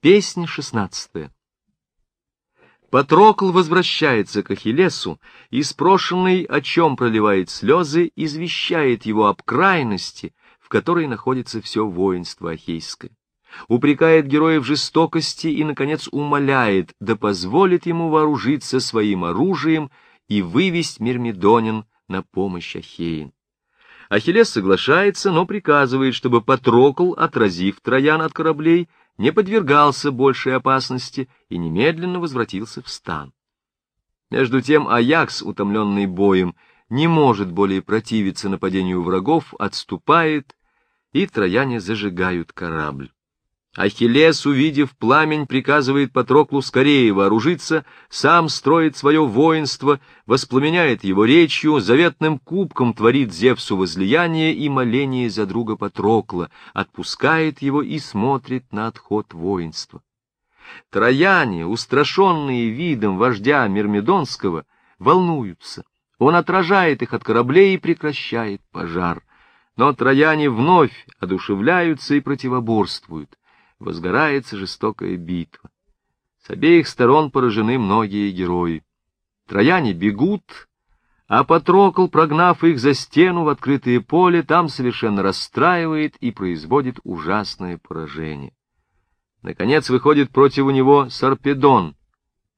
Песня шестнадцатая. Патрокл возвращается к Ахиллесу, и спрошенный, о чем проливает слезы, извещает его об крайности, в которой находится все воинство Ахейское. Упрекает героя в жестокости и, наконец, умоляет, да позволит ему вооружиться своим оружием и вывести Мирмидонин на помощь Ахеин. Ахиллес соглашается, но приказывает, чтобы Патрокл, отразив Троян от кораблей, не подвергался большей опасности и немедленно возвратился в стан. Между тем Аякс, утомленный боем, не может более противиться нападению врагов, отступает, и трояне зажигают корабль. Ахиллес, увидев пламень, приказывает Патроклу скорее вооружиться, сам строит свое воинство, воспламеняет его речью, заветным кубком творит Зевсу возлияние и моление за друга Патрокла, отпускает его и смотрит на отход воинства. Трояне, устрашенные видом вождя Мирмидонского, волнуются. Он отражает их от кораблей и прекращает пожар. Но трояне вновь одушевляются и противоборствуют возгорается жестокая битва. С обеих сторон поражены многие герои. Трояне бегут, а Патрокл, прогнав их за стену в открытое поле, там совершенно расстраивает и производит ужасное поражение. Наконец выходит против него Сарпедон,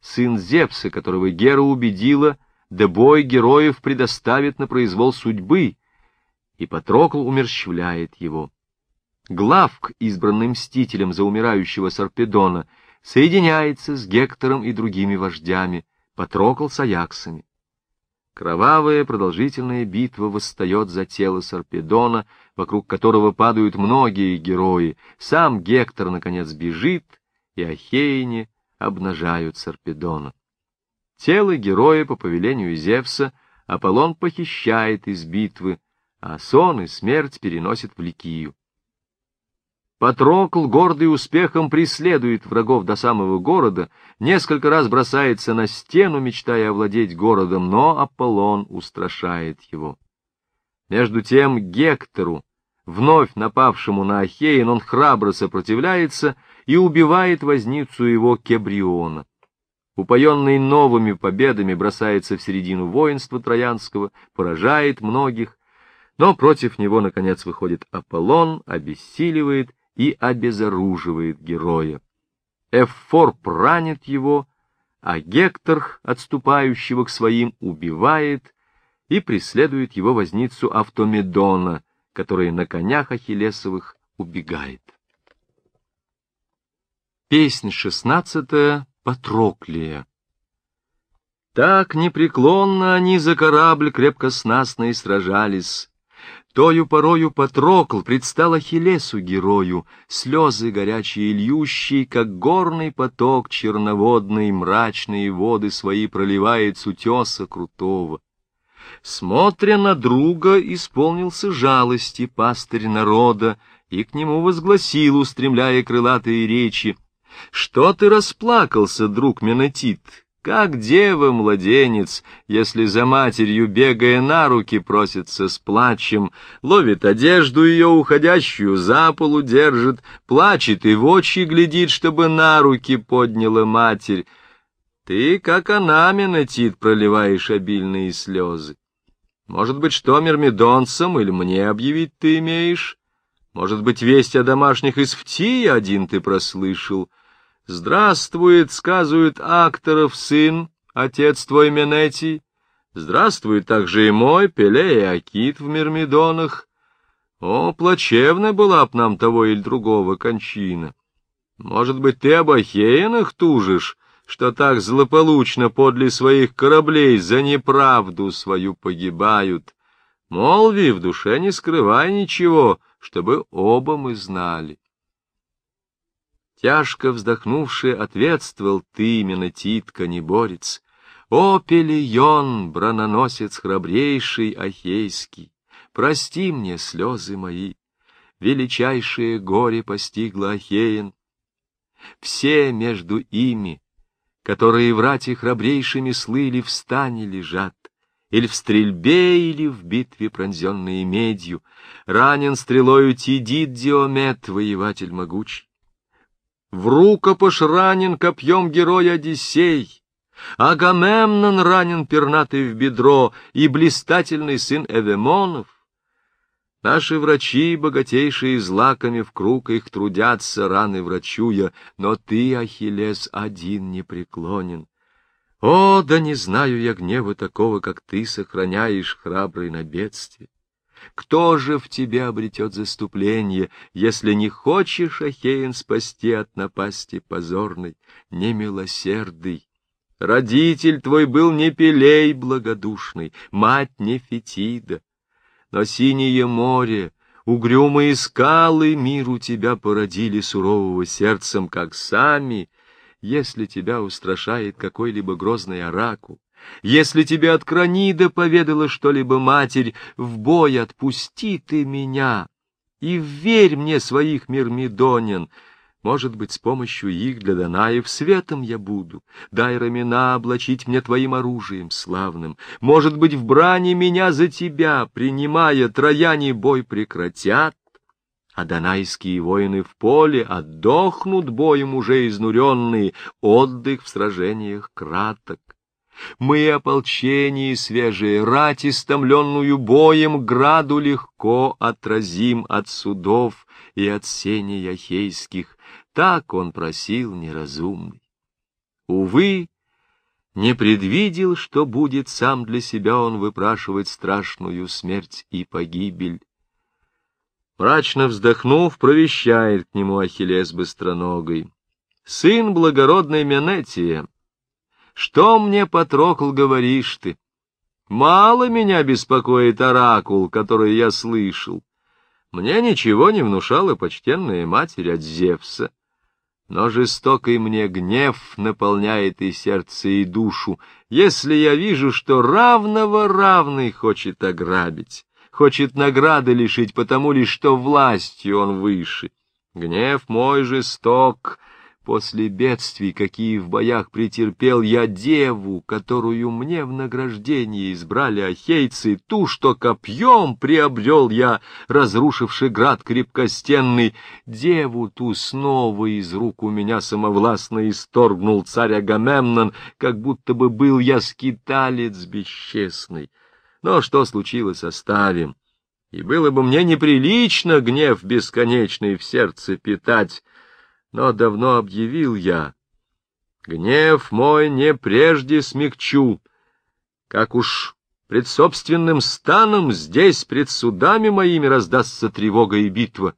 сын Зевса, которого Гера убедила, да бой героев предоставит на произвол судьбы, и Патрокл умерщвляет его. Главк, избранный мстителем за умирающего Сарпедона, соединяется с Гектором и другими вождями, Патрокл с Аяксами. Кровавая продолжительная битва восстает за тело Сарпедона, вокруг которого падают многие герои. Сам Гектор, наконец, бежит, и Ахейне обнажают Сарпедона. Тело героя по повелению Зевса Аполлон похищает из битвы, а сон и смерть переносит в Ликию. Патрокл, гордый успехом, преследует врагов до самого города, несколько раз бросается на стену, мечтая овладеть городом, но Аполлон устрашает его. Между тем Гектору, вновь напавшему на Ахеин, он храбро сопротивляется и убивает возницу его Кебриона. Упоенный новыми победами бросается в середину воинства Троянского, поражает многих, но против него, наконец, выходит Аполлон, обессиливает и обезоруживает героя. Эфор ранит его, а Гектор, отступающего к своим, убивает и преследует его возницу Автомедона, который на конях Ахиллесовых убегает. Песнь шестнадцатая Патроклия Так непреклонно они за корабль крепкоснастный сражались, Тою порою Патрокл предстал Ахиллесу герою, слезы горячие льющие, как горный поток черноводный, мрачные воды свои проливает с утеса крутого. Смотря на друга, исполнился жалости пастырь народа, и к нему возгласил, устремляя крылатые речи, «Что ты расплакался, друг Менотит? Как дева-младенец, если за матерью, бегая на руки, просится с плачем, ловит одежду ее уходящую, за полу держит, плачет и в очи глядит, чтобы на руки подняла матерь. Ты, как она, Менотит, проливаешь обильные слезы. Может быть, что мирмидонцам или мне объявить ты имеешь? Может быть, весть о домашних из Фтии один ты прослышал?» Здравствует, сказывает Акторов сын, отец твой Менетий. Здравствует также и мой Пеле и Акит в Мирмидонах. О, плачевная была б нам того или другого кончина. Может быть, ты об Ахеянах тужишь, что так злополучно подле своих кораблей за неправду свою погибают? Молви, в душе не скрывай ничего, чтобы оба мы знали. Тяжко вздохнувший, ответствовал ты, именно Титка, не борец. О, Пелион, брононосец храбрейший Ахейский, прости мне слезы мои, величайшее горе постигло Ахеин. Все между ими, которые в рате храбрейшими слыли, в стане лежат, или в стрельбе, или в битве, пронзенные медью, ранен стрелою Тидид Диомет, воеватель могучий. В рукопаш ранен копьем герой Одиссей, Агамемнон ранен пернатый в бедро и блистательный сын Эвемонов. Наши врачи, богатейшие злаками, в круг их трудятся, раны врачуя, но ты, Ахиллес, один не преклонен. О, да не знаю я гнева такого, как ты сохраняешь, храбрый на бедствие. Кто же в тебе обретет заступление, если не хочешь, Ахеин, спасти от напасти позорной, немилосердый? Родитель твой был не Пелей благодушный, мать не Фетида, но синее море, угрюмые скалы миру тебя породили сурового сердцем, как сами, если тебя устрашает какой-либо грозный оракул, если тебе от Кранида поведала что-либо матерь, в бой отпусти ты меня и верь мне своих мирмидонин, может быть, с помощью их для Данаев светом я буду. Дай рамена облачить мне твоим оружием славным. Может быть, в брани меня за тебя, принимая, трояне бой прекратят, а донайские воины в поле отдохнут боем уже изнуренные, отдых в сражениях краток. Мы ополчение свежие, рать истомленную боем, граду легко отразим от судов и от сеней ахейских, так он просил неразумный. Увы, не предвидел, что будет сам для себя он выпрашивать страшную смерть и погибель. Мрачно вздохнув, провещает к нему Ахиллес быстроногой. «Сын благородной Менетия, что мне, Патрокл, говоришь ты? Мало меня беспокоит оракул, который я слышал. Мне ничего не внушала почтенная матерь от Зевса. Но жестокий мне гнев наполняет и сердце, и душу, если я вижу, что равного равный хочет ограбить, хочет награды лишить, потому лишь что властью он выше. Гнев мой жесток, После бедствий, какие в боях претерпел я деву, которую мне в награждение избрали ахейцы, ту, что копьем приобрел я, разрушивший град крепкостенный, деву ту снова из рук у меня самовластно исторгнул царь Агамемнон, как будто бы был я скиталец бесчестный. Но что случилось, оставим. И было бы мне неприлично гнев бесконечный в сердце питать, но давно объявил я. Гнев мой не прежде смягчу, как уж пред собственным станом здесь, пред судами моими, раздастся тревога и битва.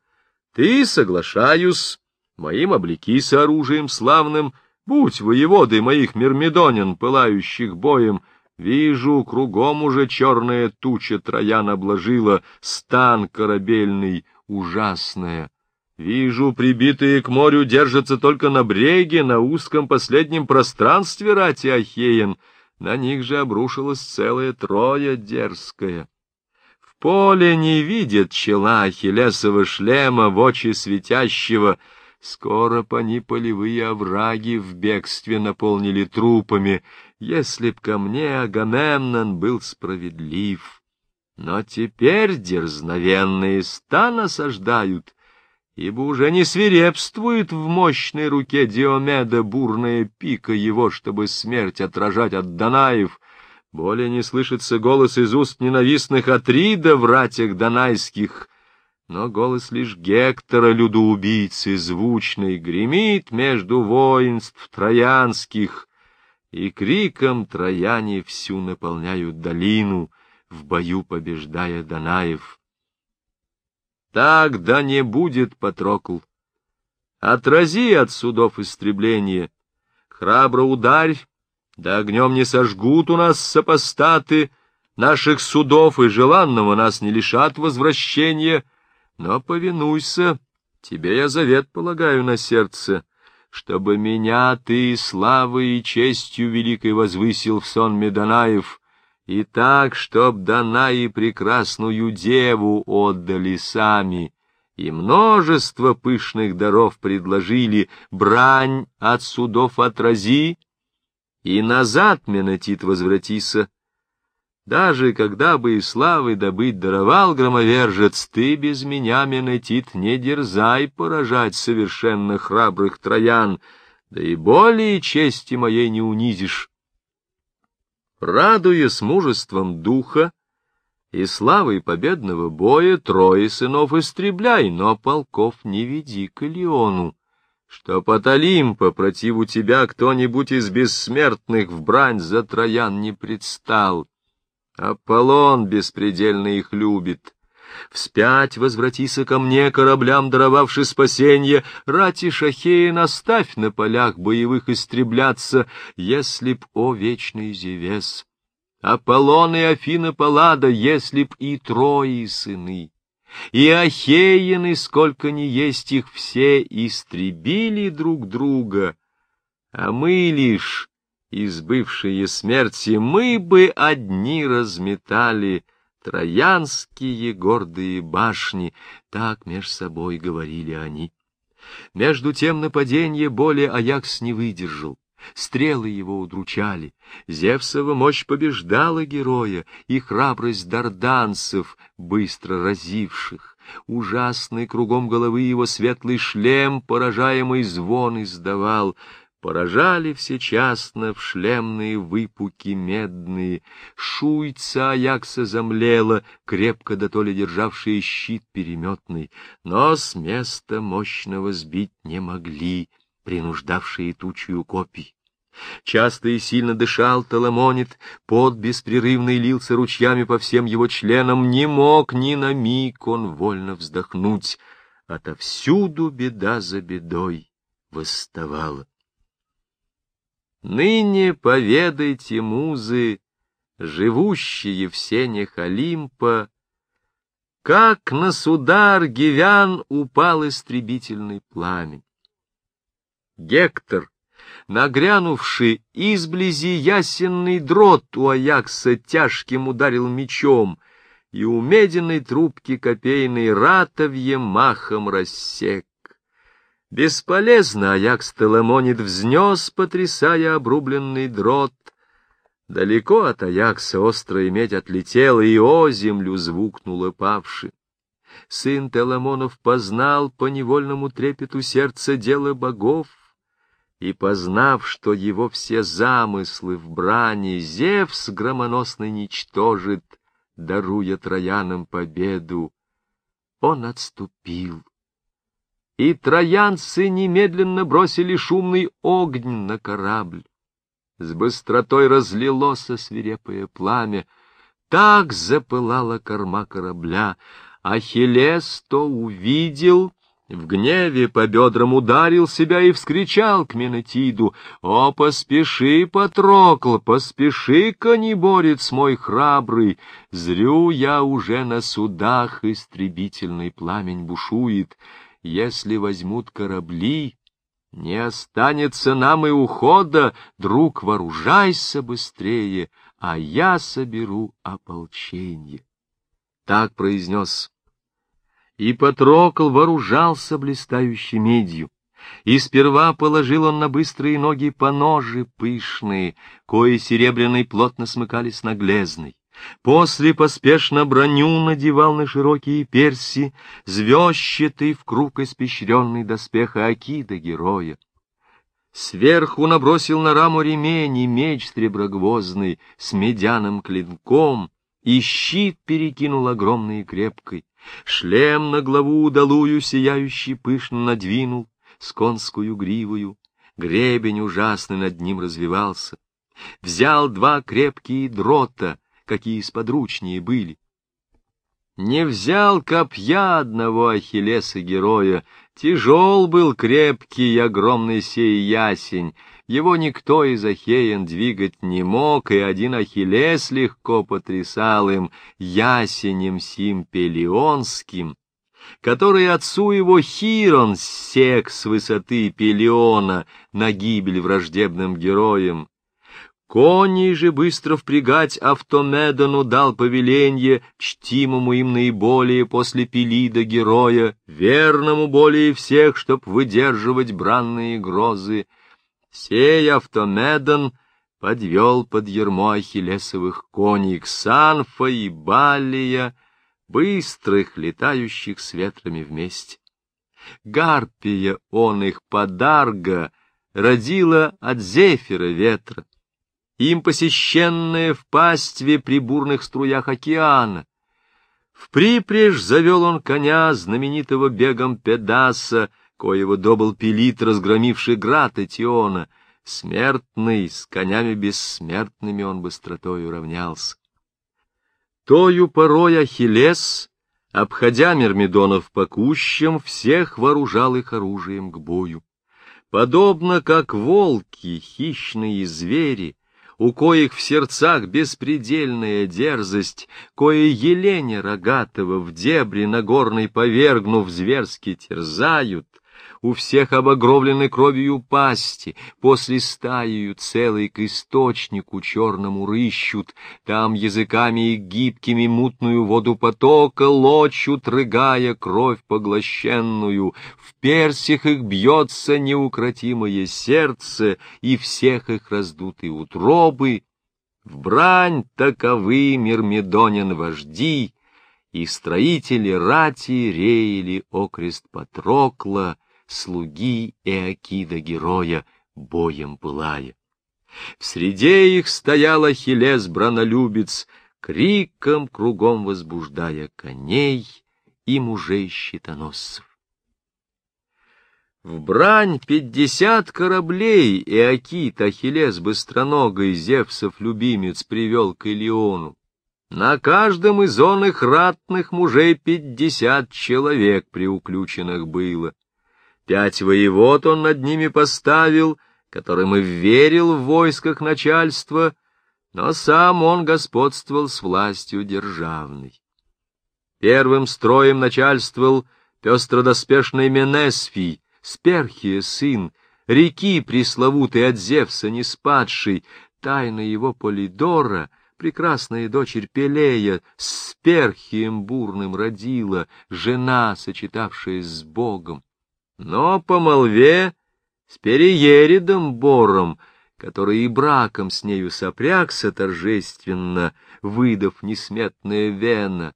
Ты, соглашаюсь, моим облеки с оружием славным, будь воеводой моих мирмидонин, пылающих боем, Вижу, кругом уже черная туча троян обложила, стан корабельный, ужасная. Вижу, прибитые к морю держатся только на бреге, на узком последнем пространстве рати Ахеен. На них же обрушилась целая троя дерзкая. В поле не видят чела Ахиллесова шлема в очи светящего. Скоро по они полевые овраги в бегстве наполнили трупами, если б ко мне Агамемнон был справедлив. Но теперь дерзновенные стан осаждают — ибо уже не свирепствует в мощной руке Диомеда бурная пика его, чтобы смерть отражать от Данаев, более не слышится голос из уст ненавистных Атрида в ратях донайских, но голос лишь Гектора, людоубийцы, звучный, гремит между воинств троянских, и криком трояне всю наполняют долину, в бою побеждая Данаев. Так да не будет, Патрокл. Отрази от судов истребление, храбро ударь, да огнем не сожгут у нас сопостаты, наших судов и желанного нас не лишат возвращения, но повинуйся, тебе я завет полагаю на сердце, чтобы меня ты славой и честью великой возвысил в сон Меданаев, и так, чтоб Данаи прекрасную деву отдали сами, и множество пышных даров предложили, брань от судов отрази, и назад, Менетит, возвратися. Даже когда бы и славы добыть даровал громовержец, ты без меня, Менетит, не дерзай поражать совершенно храбрых троян, да и более чести моей не унизишь. Радуясь мужеством духа и славой победного боя, трое сынов истребляй, но полков не веди к Илиону что от Олимпа противу тебя кто-нибудь из бессмертных в брань за троян не предстал. Аполлон беспредельно их любит. Вспять возвратися ко мне, кораблям даровавши спасенье, рати Шахея наставь на полях боевых истребляться, если б, о вечный Зевес! Аполлон и Афина Паллада, если б и Трои сыны! И ахеяны, сколько ни есть их все, истребили друг друга, а мы лишь, избывшие смерти, мы бы одни разметали троянские гордые башни, так меж собой говорили они. Между тем нападение более Аякс не выдержал. Стрелы его удручали, Зевсова мощь побеждала героя и храбрость дарданцев, быстро разивших. Ужасный кругом головы его светлый шлем, поражаемый звон издавал. Поражали всечасно в шлемные выпуки медные. Шуйца Аякса замлела, крепко да то ли державшие щит переметный, но с места мощного сбить не могли принуждавшие тучью копий. Часто и сильно дышал Таламонит, пот беспрерывный лился ручьями по всем его членам, не мог ни на миг он вольно вздохнуть. Отовсюду беда за бедой восставала. Ныне поведайте, музы, живущие в сенях Олимпа, как на судар гивян упал истребительный пламень. Гектор, нагрянувший изблизи ясенный дрот у Аякса тяжким ударил мечом, и у меденной трубки копейной ратовье махом рассек. Бесполезно Аякс Теламонит взнес, потрясая обрубленный дрот. Далеко от Аякса острая медь отлетела, и о землю звукнула павши. Сын Теламонов познал по невольному трепету сердца дело богов, и, познав, что его все замыслы в брани Зевс громоносный ничтожит, даруя троянам победу, он отступил. И троянцы немедленно бросили шумный огонь на корабль. С быстротой разлилось свирепое пламя, так запылала корма корабля. Ахиллес то увидел, в гневе по бедрам ударил себя и вскричал к Менетиду, «О, поспеши, Патрокл, поспеши, конеборец мой храбрый! Зрю я уже на судах истребительный пламень бушует. Если возьмут корабли, не останется нам и ухода, друг, вооружайся быстрее, а я соберу ополчение». Так произнес и Патрокл вооружался блистающей медью. И сперва положил он на быстрые ноги поножи пышные, кои серебряной плотно смыкались на глезной. После поспешно броню надевал на широкие перси, звездчатый в круг испещренный доспеха Акида героя. Сверху набросил на раму ремень и меч стреброгвоздный с медяным клинком, и щит перекинул огромный и крепкой. Шлем на главу удалую сияющий пышно надвинул, с конскую гривою, гребень ужасный над ним развивался. Взял два крепкие дрота, какие сподручнее были. Не взял копья одного Ахиллеса героя, тяжел был крепкий огромный сей ясень, его никто из Ахеян двигать не мог, и один Ахиллес легко потрясал им ясенем сим пелионским, который отцу его Хирон сек с высоты Пелиона на гибель враждебным героям. Коней же быстро впрягать Автомедону дал повеленье, чтимому им наиболее после Пелида героя, верному более всех, чтоб выдерживать бранные грозы, Сей Автомедон подвел под ермо ахиллесовых коней Ксанфа и Балия, быстрых, летающих с ветрами вместе. Гарпия он их подарга родила от зефира ветра, им посещенная в пастве при бурных струях океана. В припрежь завел он коня, знаменитого бегом Педаса, коего добыл пилит, разгромивший град Этиона. Смертный, с конями бессмертными он быстротою равнялся. Тою порой Ахиллес, обходя Мирмидонов по кущам, всех вооружал их оружием к бою. Подобно как волки, хищные звери, у коих в сердцах беспредельная дерзость, кое еленя рогатого в дебри нагорной повергнув зверски терзают, у всех обогровлены кровью пасти, после стаею целый к источнику черному рыщут, там языками и гибкими мутную воду потока лочут, рыгая кровь поглощенную, в персях их бьется неукротимое сердце, и всех их раздутые утробы, в брань таковы Мирмидонин вожди, и строители рати реяли окрест Патрокла, слуги Эакида героя, боем пылая. В среде их стоял Ахиллес бранолюбец, криком кругом возбуждая коней и мужей щитоносцев. В брань пятьдесят кораблей Иокит, Ахиллес быстроногой, Зевсов любимец, привел к Илиону. На каждом из он их ратных мужей пятьдесят человек приуключенных было. Пять воевод он над ними поставил, которым и верил в войсках начальства, но сам он господствовал с властью державной. Первым строем начальствовал пестродоспешный Менесфий, Сперхия сын, реки пресловутой от Зевса не спадший, тайна его Полидора, прекрасная дочерь Пелея, с Перхием бурным родила, жена, сочетавшаяся с Богом но по молве с Перееридом Бором, который и браком с нею сопрягся торжественно, выдав несметное вена.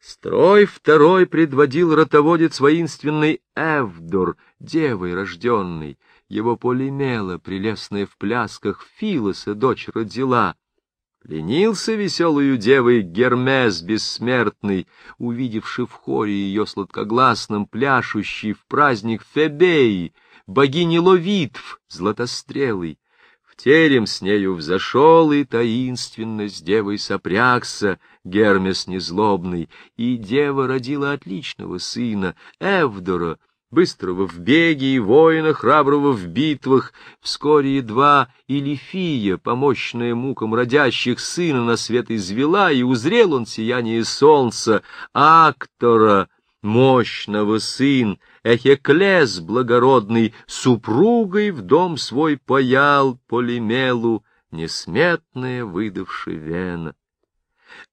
Строй второй предводил ротоводец воинственный Эвдор, девой рожденный, его полимела, прелестная в плясках, Филоса дочь родила. Ленился веселую девой Гермес бессмертный, увидевший в хоре ее сладкогласном пляшущий в праздник Фебеи, богини Ловитв, златострелый. В терем с нею взошел и таинственно с девой сопрягся Гермес незлобный, и дева родила отличного сына, Эвдора, быстрого в беге и воина, храброго в битвах, вскоре едва и Лифия, помощная мукам родящих сына, на свет извела, и узрел он сияние солнца, Актора, мощного сын, Эхеклес благородный, супругой в дом свой паял Полимелу, несметное выдавший вена.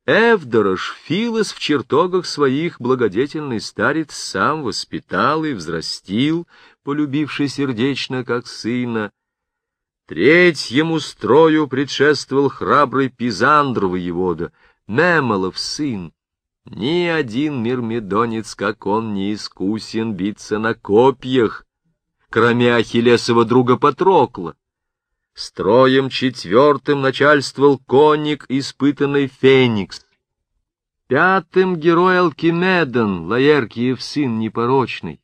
Эвдорош Филос в чертогах своих благодетельный старец сам воспитал и взрастил, полюбивший сердечно, как сына. Третьему строю предшествовал храбрый Пизандр воевода, Мемолов сын. Ни один мирмидонец, как он, не искусен биться на копьях, кроме Ахиллесова друга Патрокла. Строем четвертым начальствовал конник, испытанный Феникс. Пятым герой Алкимедон, Лаеркиев сын непорочный.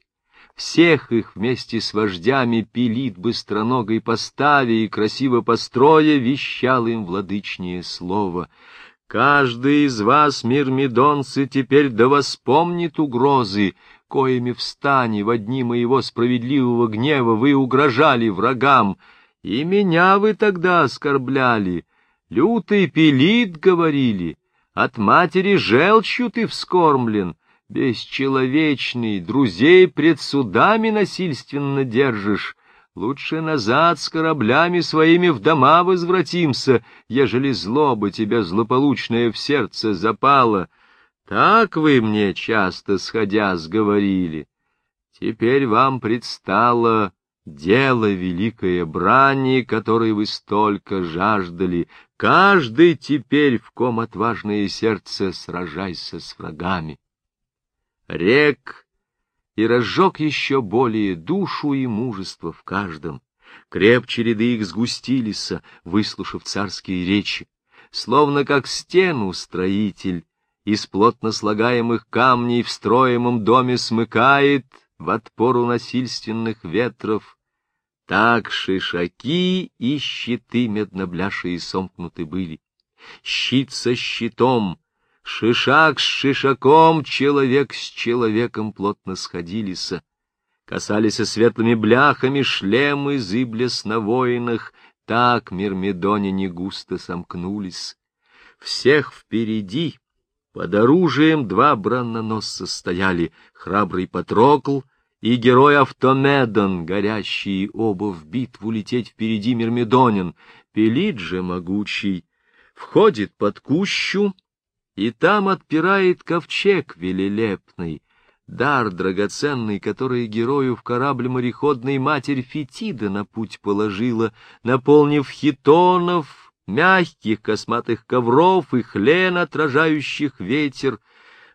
Всех их вместе с вождями пилит быстроногой поставе и красиво построя вещал им владычнее слово. Каждый из вас, мирмидонцы, теперь да воспомнит угрозы, коими в в дни моего справедливого гнева вы угрожали врагам, и меня вы тогда оскорбляли, лютый пилит, говорили, от матери желчью ты вскормлен, бесчеловечный, друзей пред судами насильственно держишь, Лучше назад с кораблями своими в дома возвратимся, ежели злоба тебя злополучная в сердце запала. Так вы мне часто, сходя, сговорили. Теперь вам предстало Дело великое брани, которой вы столько жаждали, каждый теперь, в ком отважное сердце, сражайся с врагами. Рек и разжег еще более душу и мужество в каждом. Крепче ряды их сгустились, выслушав царские речи, словно как стену строитель из плотно слагаемых камней в строимом доме смыкает в отпору насильственных ветров, так шишаки и щиты меднобляшие сомкнуты были. Щит со щитом, шишак с шишаком, человек с человеком плотно сходились, касались светлыми бляхами шлемы зыблес на воинах, так мирмидоне густо сомкнулись. Всех впереди, под оружием два бранноносца стояли, храбрый Патрокл — и герой Автомедон, горящие оба в битву лететь впереди Мирмидонин, Пелит же могучий, входит под кущу, и там отпирает ковчег велелепный, дар драгоценный, который герою в корабль мореходный матерь Фетида на путь положила, наполнив хитонов, мягких косматых ковров и хлен, отражающих ветер,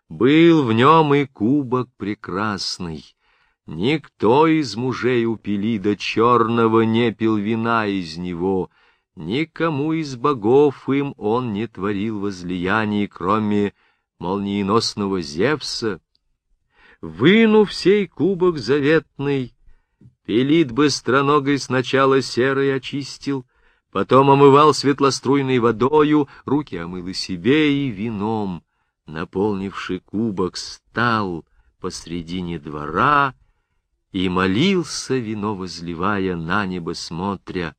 был в нем и кубок прекрасный, Никто из мужей у Пелида черного не пил вина из него, никому из богов им он не творил возлияний, кроме молниеносного Зевса. Вынув сей кубок заветный, Пелид быстроногой сначала серой очистил, потом омывал светлоструйной водою, руки омыл и себе, и вином, наполнивший кубок, стал посредине двора, и молился, вино возливая, на небо смотря,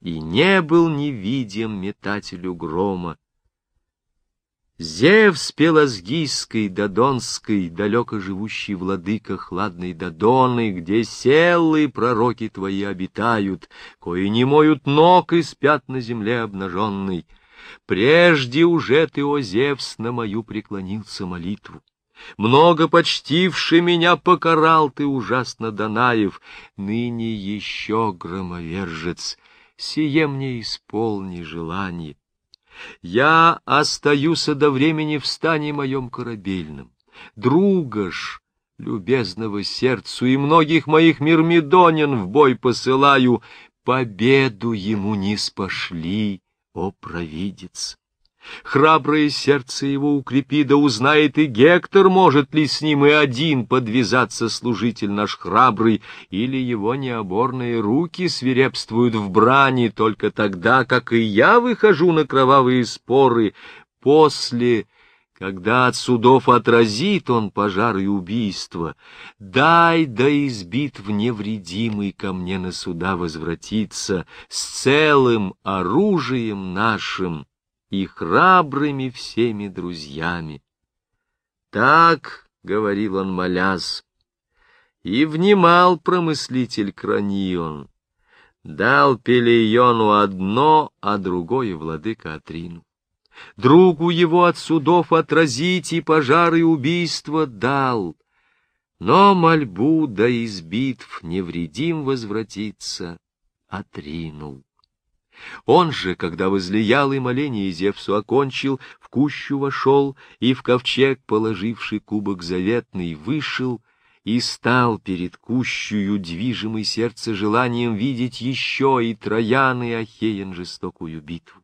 и не был невидим метателю грома. Зевс Пелазгийской, Додонской, далеко живущий владыка хладной Додоны, где селы пророки твои обитают, кои не моют ног и спят на земле обнаженной. Прежде уже ты, о Зевс, на мою преклонился молитву. Много почтивший меня покарал ты ужасно, Данаев, ныне еще громовержец, сие мне исполни желание. Я остаюсь до времени в стане моем корабельном, друга ж, любезного сердцу и многих моих мирмидонин в бой посылаю, победу ему не спошли, о провидец. Храброе сердце его укрепи, да узнает и Гектор, может ли с ним и один подвязаться служитель наш храбрый, или его необорные руки свирепствуют в брани только тогда, как и я выхожу на кровавые споры, после, когда от судов отразит он пожар и убийство. Дай, да избит невредимый ко мне на суда возвратиться с целым оружием нашим и храбрыми всеми друзьями. Так, — говорил он, молясь, — и внимал промыслитель Кранион, дал Пелеиону одно, а другое владыка Атрину. Другу его от судов отразить и пожары убийства дал, но мольбу да из невредим возвратиться отринул. Он же, когда возлиял и моление Зевсу окончил, в кущу вошел и в ковчег, положивший кубок заветный, вышел и стал перед кущую, движимый сердце желанием видеть еще и Троян и Ахеен жестокую битву.